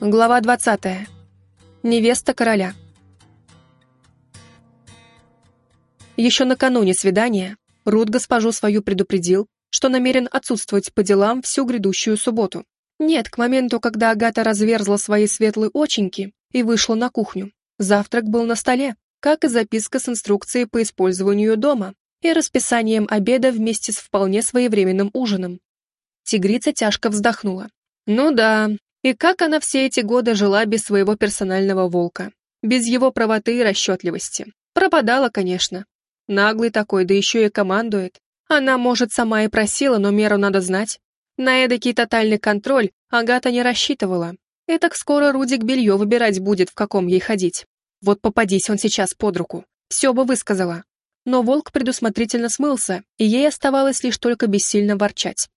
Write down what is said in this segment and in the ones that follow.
Глава 20. Невеста короля. Еще накануне свидания Рут госпожу свою предупредил, что намерен отсутствовать по делам всю грядущую субботу. Нет, к моменту, когда Агата разверзла свои светлые оченьки и вышла на кухню, завтрак был на столе, как и записка с инструкцией по использованию дома и расписанием обеда вместе с вполне своевременным ужином. Тигрица тяжко вздохнула. Ну да, и как она все эти годы жила без своего персонального волка, без его правоты и расчетливости. Пропадала, конечно. Наглый такой, да еще и командует. Она, может, сама и просила, но меру надо знать. На эдакий тотальный контроль Агата не рассчитывала. И так скоро Рудик белье выбирать будет, в каком ей ходить. Вот попадись он сейчас под руку. Все бы высказала. Но волк предусмотрительно смылся, и ей оставалось лишь только бессильно ворчать.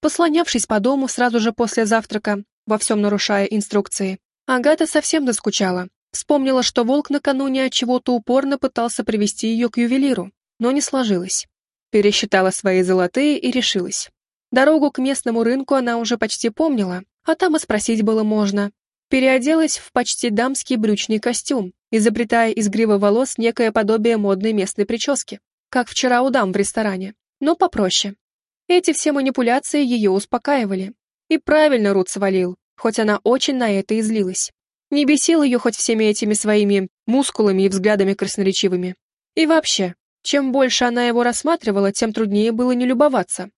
Послонявшись по дому сразу же после завтрака, во всем нарушая инструкции. Агата совсем доскучала. Вспомнила, что волк накануне от чего-то упорно пытался привести ее к ювелиру, но не сложилось. Пересчитала свои золотые и решилась. Дорогу к местному рынку она уже почти помнила, а там и спросить было можно. Переоделась в почти дамский брючный костюм, изобретая из гривы волос некое подобие модной местной прически, как вчера у дам в ресторане, но попроще. Эти все манипуляции ее успокаивали, и правильно Рут свалил, хоть она очень на это и злилась. Не бесил ее хоть всеми этими своими мускулами и взглядами красноречивыми. И вообще, чем больше она его рассматривала, тем труднее было не любоваться.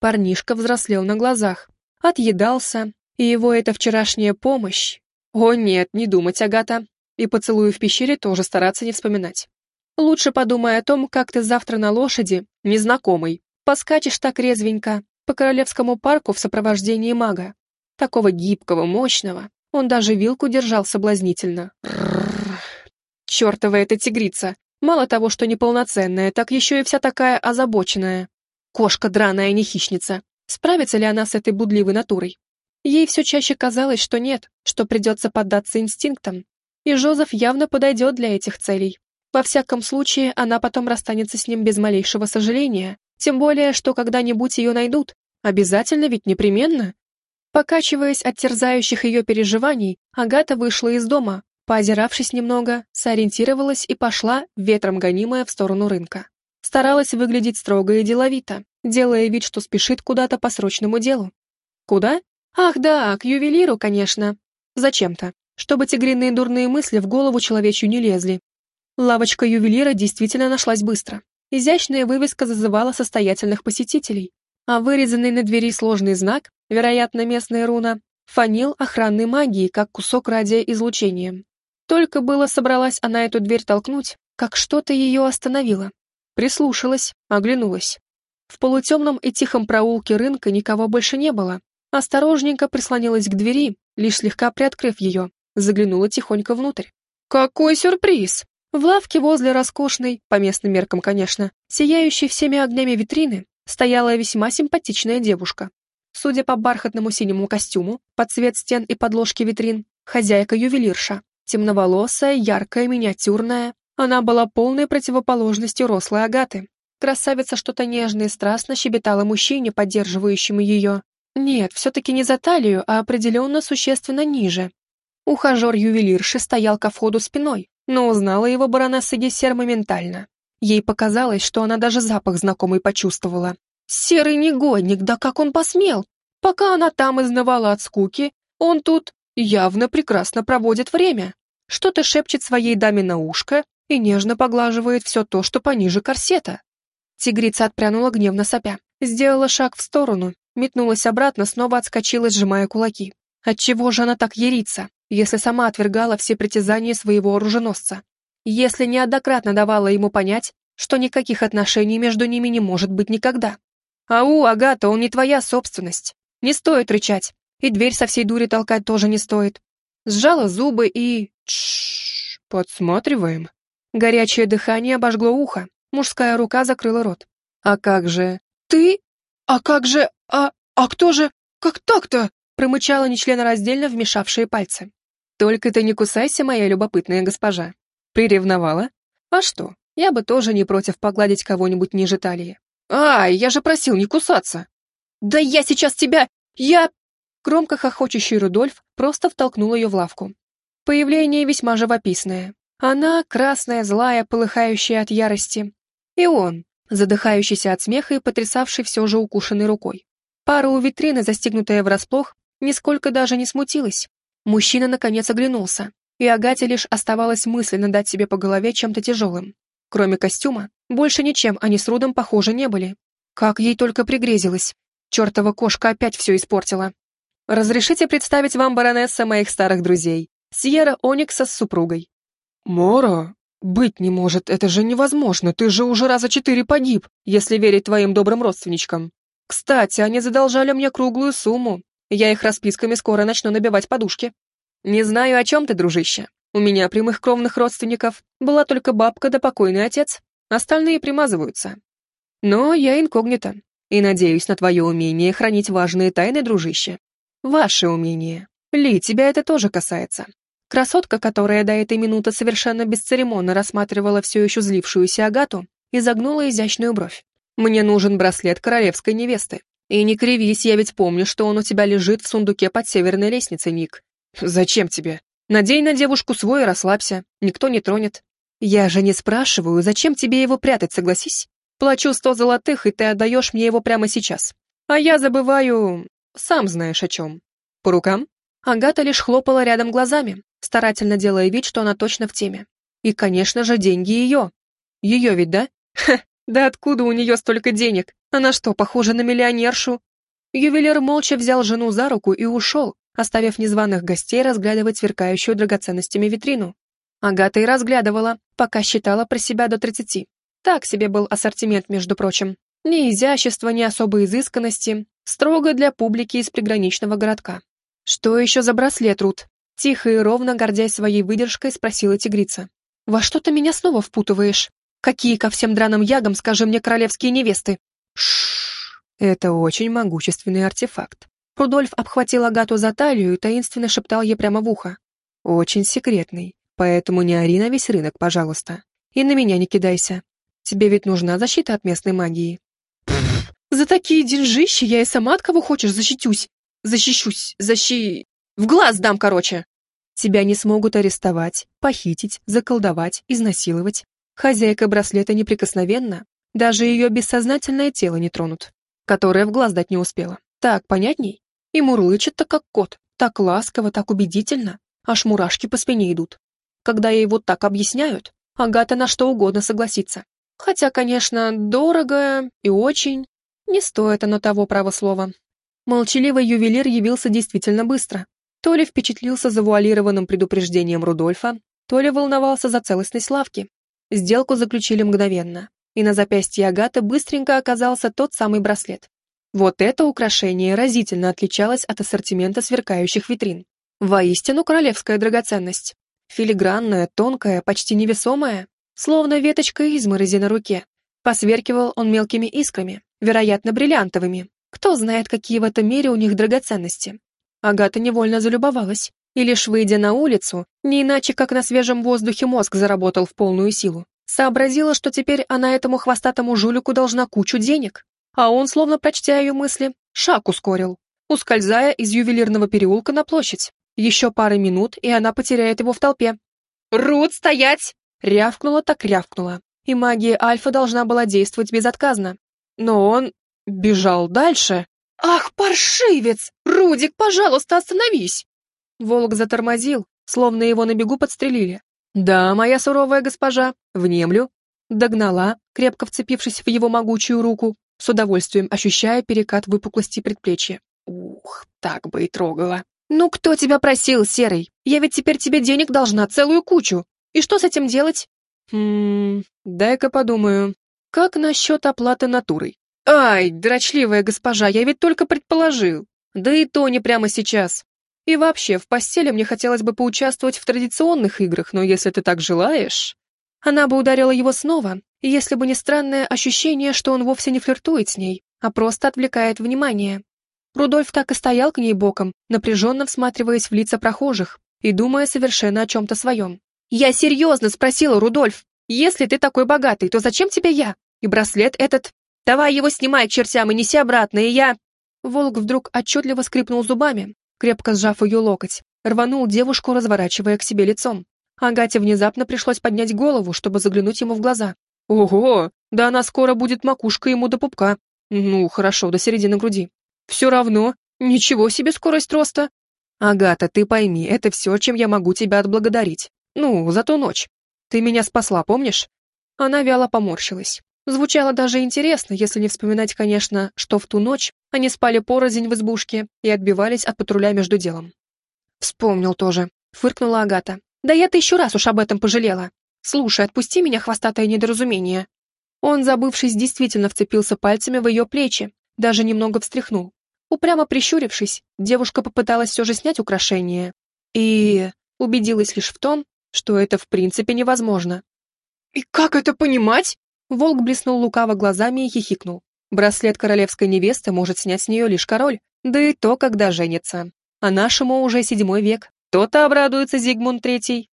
Парнишка взрослел на глазах, отъедался, и его эта вчерашняя помощь... О нет, не думать, Агата. И поцелую в пещере тоже стараться не вспоминать. Лучше подумай о том, как ты завтра на лошади, незнакомый, поскачешь так резвенько, по Королевскому парку в сопровождении мага. Такого гибкого, мощного. Он даже вилку держал соблазнительно. Чертова эта тигрица. Мало того, что неполноценная, так еще и вся такая озабоченная. Кошка драная, не хищница. Справится ли она с этой будливой натурой? Ей все чаще казалось, что нет, что придется поддаться инстинктам. И Жозеф явно подойдет для этих целей. Во всяком случае, она потом расстанется с ним без малейшего сожаления, тем более, что когда-нибудь ее найдут, Обязательно ведь непременно. Покачиваясь от терзающих ее переживаний, Агата вышла из дома, поозиравшись немного, сориентировалась и пошла, ветром гонимая, в сторону рынка. Старалась выглядеть строго и деловито, делая вид, что спешит куда-то по срочному делу. Куда? Ах да, к ювелиру, конечно. Зачем-то. Чтобы тигриные дурные мысли в голову человечью не лезли. Лавочка ювелира действительно нашлась быстро. Изящная вывеска зазывала состоятельных посетителей, а вырезанный на двери сложный знак, вероятно, местная руна, фанил охранной магии, как кусок радиоизлучения. Только было собралась она эту дверь толкнуть, как что-то ее остановило. Прислушалась, оглянулась. В полутемном и тихом проулке рынка никого больше не было. Осторожненько прислонилась к двери, лишь слегка приоткрыв ее, заглянула тихонько внутрь. Какой сюрприз! В лавке возле роскошной, по местным меркам, конечно, сияющей всеми огнями витрины, стояла весьма симпатичная девушка. Судя по бархатному синему костюму, под цвет стен и подложки витрин, хозяйка-ювелирша, темноволосая, яркая, миниатюрная, она была полной противоположностью рослой Агаты. Красавица что-то нежное и страстно щебетала мужчине, поддерживающему ее. Нет, все-таки не за талию, а определенно существенно ниже. Ухажер ювелирши стоял ко входу спиной, но узнала его баронесса Гессер моментально. Ей показалось, что она даже запах знакомый почувствовала. Серый негодник, да как он посмел? Пока она там изнывала от скуки, он тут явно прекрасно проводит время. Что-то шепчет своей даме на ушко и нежно поглаживает все то, что пониже корсета. Тигрица отпрянула гневно сопя, сделала шаг в сторону, метнулась обратно, снова отскочила, сжимая кулаки. Отчего же она так ярится, если сама отвергала все притязания своего оруженосца? Если неоднократно давала ему понять, что никаких отношений между ними не может быть никогда. «Ау, Агата, он не твоя собственность. Не стоит рычать. И дверь со всей дури толкать тоже не стоит». Сжала зубы и... Тш, подсматриваем. Горячее дыхание обожгло ухо. Мужская рука закрыла рот. «А как же...» «Ты? А как же... А... А кто же... Как так-то?» промычала нечленораздельно вмешавшие пальцы. «Только ты не кусайся, моя любопытная госпожа. Приревновала? А что, я бы тоже не против погладить кого-нибудь ниже талии. Ай, я же просил не кусаться. Да я сейчас тебя... Я... Громко хохочущий Рудольф просто втолкнул ее в лавку. Появление весьма живописное. Она, красная, злая, полыхающая от ярости. И он, задыхающийся от смеха и потрясавший все же укушенной рукой. Пара у витрины, застигнутая врасплох, нисколько даже не смутилась. Мужчина наконец оглянулся, и Агате лишь оставалось мысленно дать себе по голове чем-то тяжелым. Кроме костюма, больше ничем они с Рудом похожи не были. Как ей только пригрезилось. Чертова кошка опять все испортила. Разрешите представить вам баронесса моих старых друзей, Сьерра Оникса с супругой. Мора? Быть не может, это же невозможно, ты же уже раза четыре погиб, если верить твоим добрым родственничкам. Кстати, они задолжали мне круглую сумму, я их расписками скоро начну набивать подушки. Не знаю, о чем ты, дружище. У меня прямых кровных родственников была только бабка да покойный отец, остальные примазываются. Но я инкогнито, и надеюсь на твое умение хранить важные тайны, дружище. Ваше умение. Ли, тебя это тоже касается. Красотка, которая до этой минуты совершенно бесцеремонно рассматривала все еще злившуюся Агату, изогнула изящную бровь. «Мне нужен браслет королевской невесты. И не кривись, я ведь помню, что он у тебя лежит в сундуке под северной лестницей, Ник. Зачем тебе? Надень на девушку свой и расслабься, никто не тронет. Я же не спрашиваю, зачем тебе его прятать, согласись? Плачу сто золотых, и ты отдаешь мне его прямо сейчас. А я забываю сам знаешь о чем. По рукам? Агата лишь хлопала рядом глазами, старательно делая вид, что она точно в теме. И, конечно же, деньги ее. Ее ведь, да? Ха, да откуда у нее столько денег? Она что, похожа на миллионершу? Ювелир молча взял жену за руку и ушел, оставив незваных гостей разглядывать сверкающую драгоценностями витрину. Агата и разглядывала, пока считала про себя до тридцати. Так себе был ассортимент, между прочим. Ни изящества, ни особой изысканности, Строго для публики из приграничного городка. «Что еще за браслет, Рут?» Тихо и ровно, гордясь своей выдержкой, спросила тигрица. «Во что ты меня снова впутываешь? Какие ко всем драным ягам, скажи мне, королевские невесты?» Шш, это очень могущественный артефакт. Рудольф обхватил Агату за талию и таинственно шептал ей прямо в ухо. «Очень секретный, поэтому не ори на весь рынок, пожалуйста. И на меня не кидайся. Тебе ведь нужна защита от местной магии. За такие деньжищи я и сама от кого хочешь защитюсь. Защищусь, защи... В глаз дам, короче. Тебя не смогут арестовать, похитить, заколдовать, изнасиловать. Хозяйка браслета неприкосновенна, даже ее бессознательное тело не тронут, которое в глаз дать не успела. Так, понятней? И мурлычет-то как кот, так ласково, так убедительно, аж мурашки по спине идут. Когда ей вот так объясняют, Агата на что угодно согласится. Хотя, конечно, дорого и очень, не стоит оно того права слова. Молчаливый ювелир явился действительно быстро. То ли впечатлился завуалированным предупреждением Рудольфа, то ли волновался за целостность лавки. Сделку заключили мгновенно, и на запястье Агаты быстренько оказался тот самый браслет. Вот это украшение разительно отличалось от ассортимента сверкающих витрин. Воистину королевская драгоценность. Филигранная, тонкая, почти невесомая, словно веточка изморози на руке. Посверкивал он мелкими искрами, вероятно, бриллиантовыми. Кто знает, какие в этом мире у них драгоценности. Агата невольно залюбовалась, и лишь выйдя на улицу, не иначе как на свежем воздухе мозг заработал в полную силу, сообразила, что теперь она этому хвостатому жулику должна кучу денег. А он, словно прочтя ее мысли, шаг ускорил, ускользая из ювелирного переулка на площадь. Еще пары минут, и она потеряет его в толпе. «Рут, стоять!» Рявкнула так рявкнула, и магия Альфа должна была действовать безотказно, но он бежал дальше. «Ах, паршивец! Рудик, пожалуйста, остановись!» Волк затормозил, словно его на бегу подстрелили. «Да, моя суровая госпожа, внемлю». Догнала, крепко вцепившись в его могучую руку, с удовольствием ощущая перекат выпуклости предплечья. Ух, так бы и трогала. «Ну кто тебя просил, Серый? Я ведь теперь тебе денег должна целую кучу. И что с этим делать?» «Хм, дай-ка подумаю. Как насчет оплаты натурой? Ай, дрочливая госпожа, я ведь только предположил. Да и то не прямо сейчас. И вообще, в постели мне хотелось бы поучаствовать в традиционных играх, но если ты так желаешь... Она бы ударила его снова, если бы не странное ощущение, что он вовсе не флиртует с ней, а просто отвлекает внимание. Рудольф так и стоял к ней боком, напряженно всматриваясь в лица прохожих и думая совершенно о чем-то своем. «Я серьезно спросила, Рудольф, если ты такой богатый, то зачем тебе я? И браслет этот? Давай его снимай к чертям и неси обратно, и я...» Волк вдруг отчетливо скрипнул зубами, крепко сжав ее локоть, рванул девушку, разворачивая к себе лицом. Агате внезапно пришлось поднять голову, чтобы заглянуть ему в глаза. «Ого! Да она скоро будет макушка ему до пупка. Ну, хорошо, до середины груди. Все равно, ничего себе скорость роста!» «Агата, ты пойми, это все, чем я могу тебя отблагодарить. Ну, за ту ночь. Ты меня спасла, помнишь?» Она вяло поморщилась. Звучало даже интересно, если не вспоминать, конечно, что в ту ночь они спали порознь в избушке и отбивались от патруля между делом. «Вспомнил тоже», — фыркнула Агата. «Да я-то еще раз уж об этом пожалела. Слушай, отпусти меня, хвостатое недоразумение». Он, забывшись, действительно вцепился пальцами в ее плечи, даже немного встряхнул. Упрямо прищурившись, девушка попыталась все же снять украшение. И убедилась лишь в том, что это в принципе невозможно. «И как это понимать?» Волк блеснул лукаво глазами и хихикнул. Браслет королевской невесты может снять с нее лишь король, да и то, когда женится. А нашему уже седьмой век. То-то обрадуется Зигмунд Третий.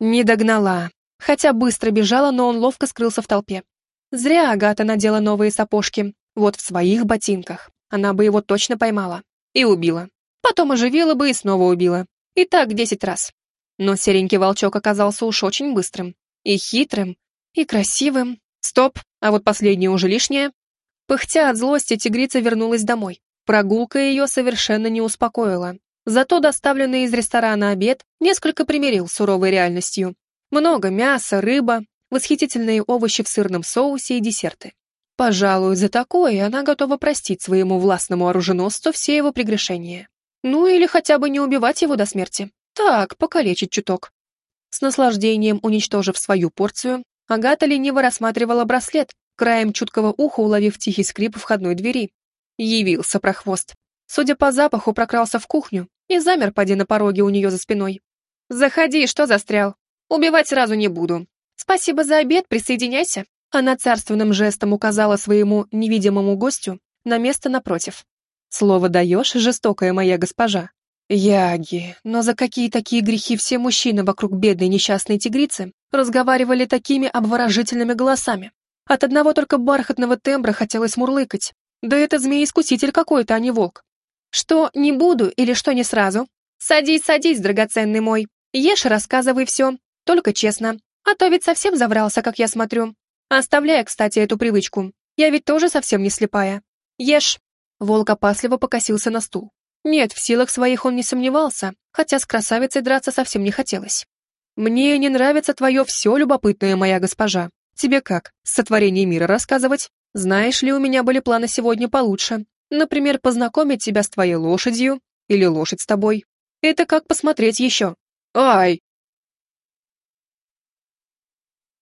Не догнала. Хотя быстро бежала, но он ловко скрылся в толпе. Зря Агата надела новые сапожки. Вот в своих ботинках. Она бы его точно поймала. И убила. Потом оживила бы и снова убила. И так десять раз. Но серенький волчок оказался уж очень быстрым. И хитрым. И красивым. Стоп, а вот последнее уже лишнее. Пыхтя от злости, тигрица вернулась домой. Прогулка ее совершенно не успокоила. Зато доставленный из ресторана обед несколько примирил с суровой реальностью. Много мяса, рыба, восхитительные овощи в сырном соусе и десерты. Пожалуй, за такое она готова простить своему властному оруженосцу все его прегрешения. Ну или хотя бы не убивать его до смерти. Так, покалечить чуток. С наслаждением уничтожив свою порцию, Агата лениво рассматривала браслет, краем чуткого уха уловив тихий скрип входной двери. Явился прохвост. Судя по запаху, прокрался в кухню и замер, поди на пороге у нее за спиной. «Заходи, что застрял? Убивать сразу не буду. Спасибо за обед, присоединяйся». Она царственным жестом указала своему невидимому гостю на место напротив. «Слово даешь, жестокая моя госпожа?» Яги, но за какие такие грехи все мужчины вокруг бедной несчастной тигрицы разговаривали такими обворожительными голосами? От одного только бархатного тембра хотелось мурлыкать. Да это змей-искуситель какой-то, а не волк. Что, не буду или что не сразу? Садись, садись, драгоценный мой. Ешь рассказывай все, только честно. А то ведь совсем заврался, как я смотрю. Оставляя, кстати, эту привычку. Я ведь тоже совсем не слепая. Ешь. Волк опасливо покосился на стул. Нет, в силах своих он не сомневался, хотя с красавицей драться совсем не хотелось. «Мне не нравится твое все, любопытное моя госпожа. Тебе как, сотворение мира рассказывать? Знаешь ли, у меня были планы сегодня получше. Например, познакомить тебя с твоей лошадью или лошадь с тобой. Это как посмотреть еще. Ай,